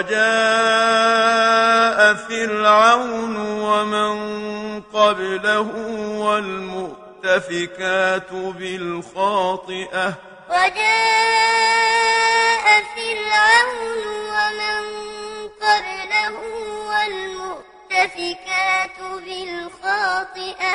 وجاء فرعون ومن قبله والمؤتفكات بالخاطئة. وجاء فرعون ومن قبله والمؤتفكات بالخاطئة.